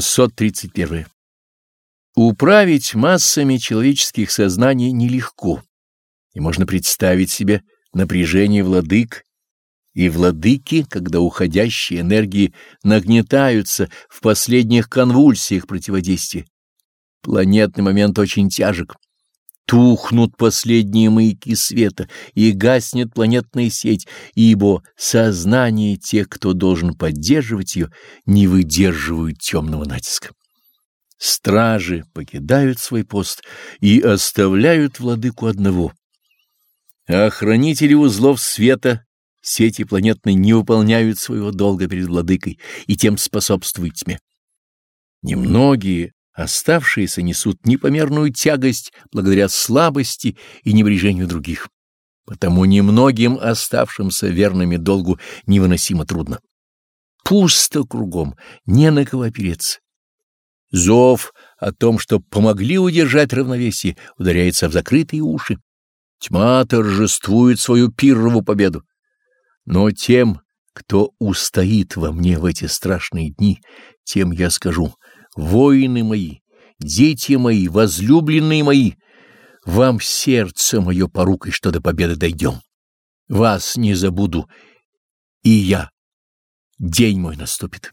631. Управить массами человеческих сознаний нелегко, и можно представить себе напряжение владык и владыки, когда уходящие энергии нагнетаются в последних конвульсиях противодействия. Планетный момент очень тяжек. Тухнут последние маяки света, и гаснет планетная сеть, ибо сознание тех, кто должен поддерживать ее, не выдерживают темного натиска. Стражи покидают свой пост и оставляют владыку одного. А охранители узлов света сети планетной не выполняют своего долга перед владыкой и тем способствуют тьме. Немногие Оставшиеся несут непомерную тягость благодаря слабости и небрежению других. Потому немногим оставшимся верными долгу невыносимо трудно. Пусто кругом, не на кого опереться. Зов о том, что помогли удержать равновесие, ударяется в закрытые уши. Тьма торжествует свою пиррову победу. Но тем, кто устоит во мне в эти страшные дни, тем я скажу — воины мои, дети мои, возлюбленные мои, вам сердце мое порукой, что до победы дойдем. Вас не забуду, и я. День мой наступит.